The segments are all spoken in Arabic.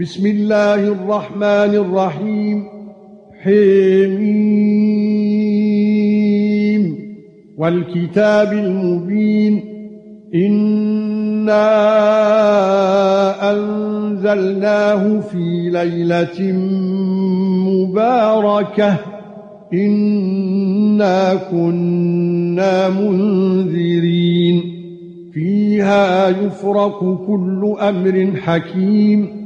بسم الله الرحمن الرحيم حميم والكتاب المبين إنا أنزلناه في ليلة مباركة إنا كنا منذرين فيها يفرق كل أمر حكيم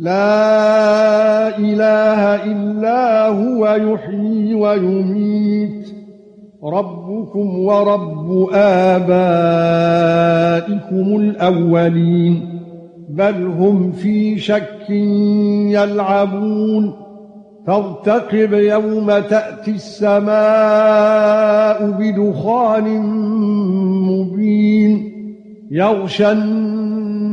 لا إله إلا هو يحيي ويميت. ربكم ورب آبائكم الأولين. بل هم في شك يلعبون. فارتقب يوم تأتي السماء بدخان مبين. يغشى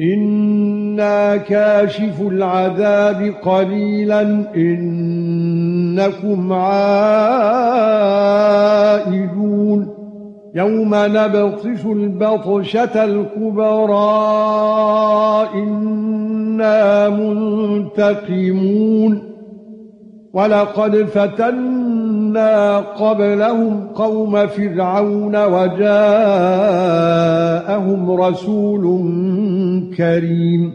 إنا كاشف العذاب قليلا إنكم عائدون يوم نبطش البطشة الكبرى إنا منتقمون ولقد فتنا قبلهم قوم فرعون وجاءهم رسول كريم.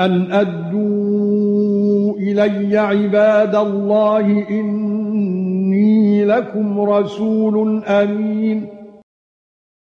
أن أدوا إلي عباد الله إني لكم رسول أمين.